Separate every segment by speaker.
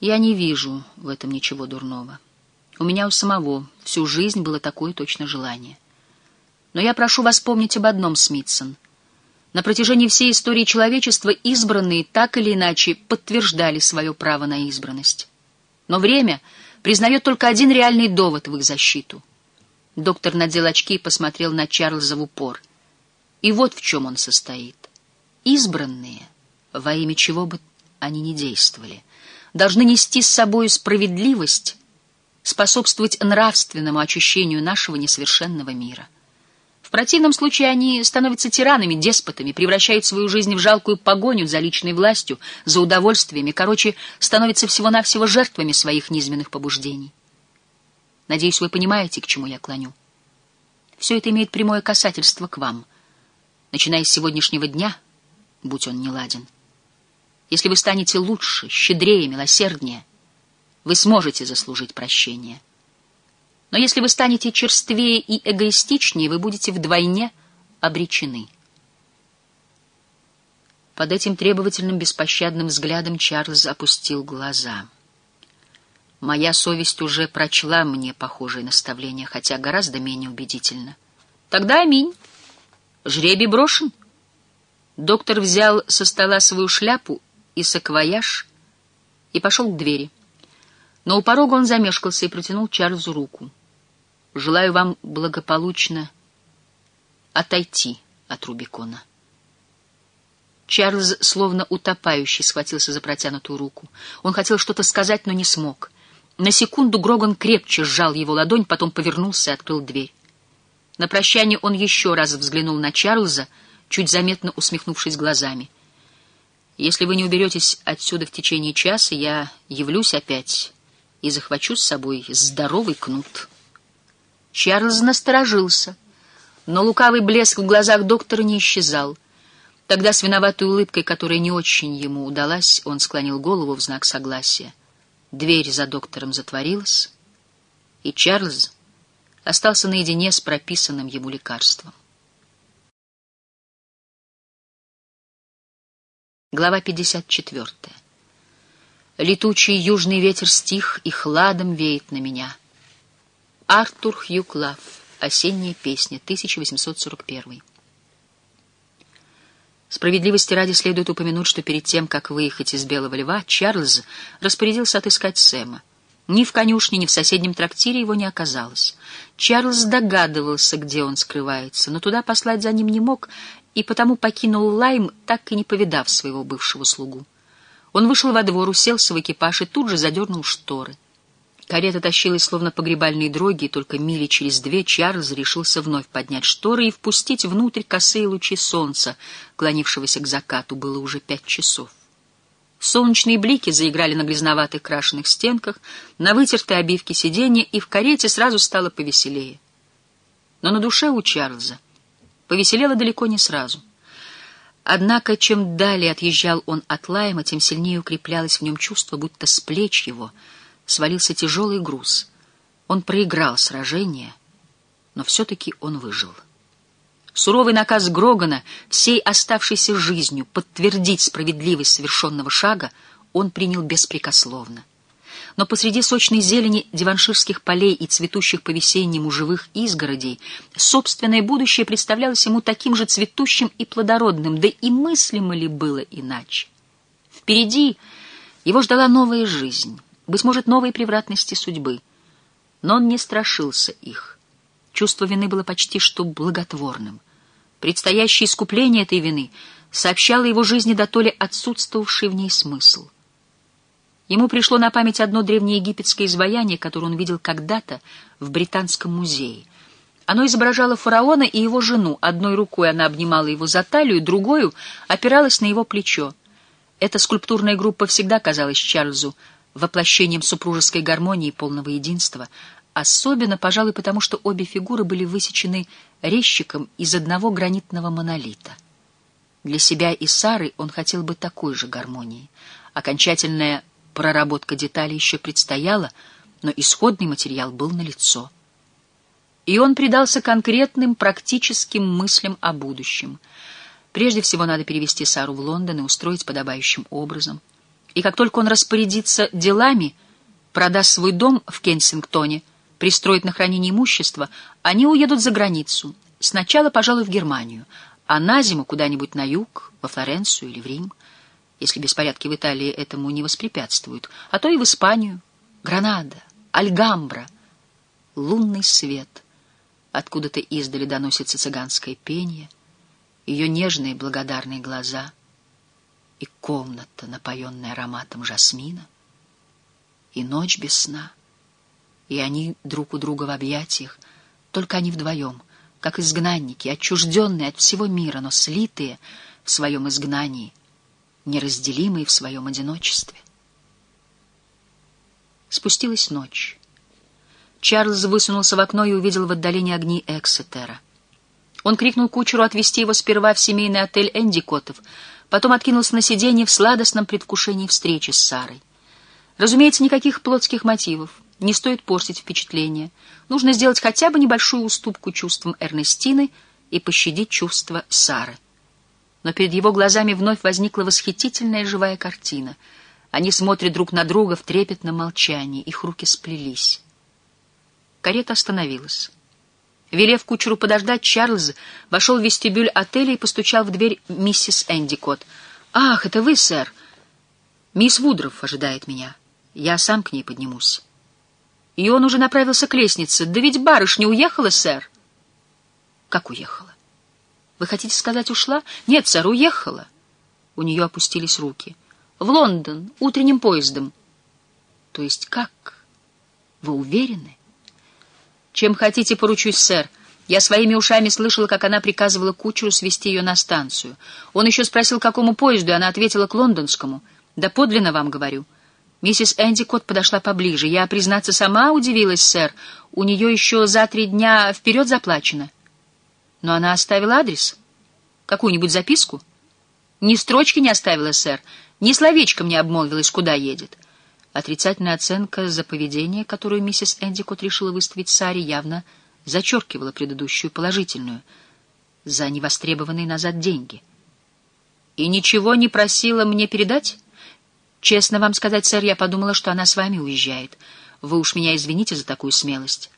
Speaker 1: Я не вижу в этом ничего дурного. У меня у самого всю жизнь было такое точно желание. Но я прошу вас помнить об одном, Смитсон. На протяжении всей истории человечества избранные так или иначе подтверждали свое право на избранность. Но время признает только один реальный довод в их защиту. Доктор надел очки и посмотрел на Чарльза в упор. И вот в чем он состоит. Избранные, во имя чего бы они ни действовали, должны нести с собой справедливость, способствовать нравственному очищению нашего несовершенного мира. В противном случае они становятся тиранами, деспотами, превращают свою жизнь в жалкую погоню за личной властью, за удовольствиями, короче, становятся всего-навсего жертвами своих низменных побуждений. Надеюсь, вы понимаете, к чему я клоню. Все это имеет прямое касательство к вам. Начиная с сегодняшнего дня, будь он неладен, если вы станете лучше, щедрее, милосерднее, вы сможете заслужить прощение. Но если вы станете черствее и эгоистичнее, вы будете вдвойне обречены. Под этим требовательным беспощадным взглядом Чарльз опустил глаза. Моя совесть уже прочла мне похожие наставления, хотя гораздо менее убедительно. Тогда аминь. Жребий брошен. Доктор взял со стола свою шляпу и саквояж и пошел к двери. Но у порога он замешкался и протянул Чарльзу руку. «Желаю вам благополучно отойти от Рубикона». Чарльз, словно утопающий, схватился за протянутую руку. Он хотел что-то сказать, но не смог. На секунду Гроган крепче сжал его ладонь, потом повернулся и открыл дверь. На прощание он еще раз взглянул на Чарльза, чуть заметно усмехнувшись глазами. «Если вы не уберетесь отсюда в течение часа, я явлюсь опять и захвачу с собой здоровый кнут. Чарльз насторожился, но лукавый блеск в глазах доктора не исчезал. Тогда с виноватой улыбкой, которая не очень ему удалась, он склонил голову в знак согласия. Дверь за доктором затворилась, и Чарльз остался наедине с прописанным ему лекарством. Глава 54. Летучий южный ветер стих и хладом веет на меня. Артур Хьюк Лав. Осенняя песня. 1841. Справедливости ради следует упомянуть, что перед тем, как выехать из Белого Льва, Чарльз распорядился отыскать Сэма. Ни в конюшне, ни в соседнем трактире его не оказалось. Чарльз догадывался, где он скрывается, но туда послать за ним не мог, и потому покинул Лайм, так и не повидав своего бывшего слугу. Он вышел во двор, уселся в экипаж и тут же задернул шторы. Карета тащилась, словно погребальные дроги, и только мили через две Чарльз решился вновь поднять шторы и впустить внутрь косые лучи солнца, клонившегося к закату. Было уже пять часов. Солнечные блики заиграли на грязноватых крашеных стенках, на вытертой обивке сиденья, и в карете сразу стало повеселее. Но на душе у Чарльза повеселело далеко не сразу. Однако, чем далее отъезжал он от Лайма, тем сильнее укреплялось в нем чувство, будто с плеч его свалился тяжелый груз. Он проиграл сражение, но все-таки он выжил. Суровый наказ Грогана всей оставшейся жизнью подтвердить справедливость совершенного шага он принял беспрекословно но посреди сочной зелени диванширских полей и цветущих по весеннему живых изгородей собственное будущее представлялось ему таким же цветущим и плодородным, да и мыслимо ли было иначе? Впереди его ждала новая жизнь, быть может, новые превратности судьбы, но он не страшился их. Чувство вины было почти что благотворным. Предстоящее искупление этой вины сообщало его жизни до то ли отсутствовавший в ней смысл — Ему пришло на память одно древнеегипетское изваяние, которое он видел когда-то в Британском музее. Оно изображало фараона и его жену. Одной рукой она обнимала его за талию, другой опиралась на его плечо. Эта скульптурная группа всегда казалась Чарльзу воплощением супружеской гармонии и полного единства, особенно, пожалуй, потому что обе фигуры были высечены резчиком из одного гранитного монолита. Для себя и Сары он хотел бы такой же гармонии. Окончательная Проработка деталей еще предстояла, но исходный материал был налицо. И он предался конкретным практическим мыслям о будущем. Прежде всего надо перевести Сару в Лондон и устроить подобающим образом. И как только он распорядится делами, продаст свой дом в Кенсингтоне, пристроит на хранение имущества, они уедут за границу. Сначала, пожалуй, в Германию, а на зиму куда-нибудь на юг, во Флоренцию или в Рим, если беспорядки в Италии этому не воспрепятствуют, а то и в Испанию, Гранада, Альгамбра, лунный свет. Откуда-то издали доносится цыганское пение, ее нежные благодарные глаза и комната, напоенная ароматом жасмина, и ночь без сна, и они друг у друга в объятиях, только они вдвоем, как изгнанники, отчужденные от всего мира, но слитые в своем изгнании, неразделимые в своем одиночестве. Спустилась ночь. Чарльз высунулся в окно и увидел в отдалении огни Эксетера. Он крикнул кучеру отвезти его сперва в семейный отель Эндикотов, потом откинулся на сиденье в сладостном предвкушении встречи с Сарой. Разумеется, никаких плотских мотивов. Не стоит портить впечатление. Нужно сделать хотя бы небольшую уступку чувствам Эрнестины и пощадить чувства Сары. Но перед его глазами вновь возникла восхитительная живая картина. Они смотрят друг на друга в трепетном молчании, их руки сплелись. Карета остановилась. Велев кучеру подождать, Чарльз вошел в вестибюль отеля и постучал в дверь миссис Эндикот. «Ах, это вы, сэр! Мисс Вудров ожидает меня. Я сам к ней поднимусь». И он уже направился к лестнице. «Да ведь барышня уехала, сэр!» «Как уехала? Вы хотите сказать, ушла?» «Нет, сэр, уехала». У нее опустились руки. «В Лондон, утренним поездом». «То есть как? Вы уверены?» «Чем хотите, поручусь, сэр. Я своими ушами слышала, как она приказывала кучеру свести ее на станцию. Он еще спросил, какому поезду, и она ответила к лондонскому. Да подлинно вам говорю». Миссис Энди Кот подошла поближе. Я, признаться, сама удивилась, сэр. У нее еще за три дня вперед заплачено. Но она оставила адрес. Какую-нибудь записку? Ни строчки не оставила, сэр. Ни словечком не обмолвилась, куда едет. Отрицательная оценка за поведение, которую миссис Эндикот решила выставить Саре, явно зачеркивала предыдущую положительную за невостребованные назад деньги. «И ничего не просила мне передать?» «Честно вам сказать, сэр, я подумала, что она с вами уезжает. Вы уж меня извините за такую смелость.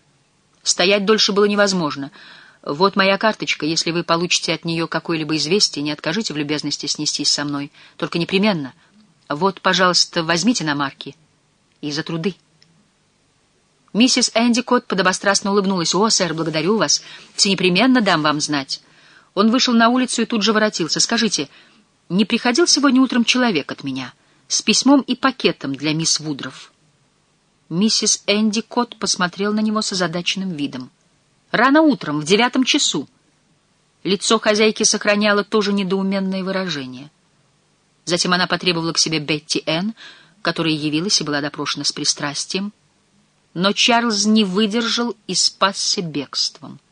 Speaker 1: Стоять дольше было невозможно. Вот моя карточка. Если вы получите от нее какое-либо известие, не откажите в любезности снестись со мной. Только непременно. Вот, пожалуйста, возьмите на марки» и за труды. Миссис Эндикот подобострастно улыбнулась. «О, сэр, благодарю вас. Все непременно дам вам знать». Он вышел на улицу и тут же воротился. «Скажите, не приходил сегодня утром человек от меня с письмом и пакетом для мисс Вудров?» Миссис Эндикот посмотрел на него с озадаченным видом. «Рано утром, в девятом часу». Лицо хозяйки сохраняло тоже недоуменное выражение. Затем она потребовала к себе Бетти Энн, которая явилась и была допрошена с пристрастием, но Чарльз не выдержал и спасся бегством —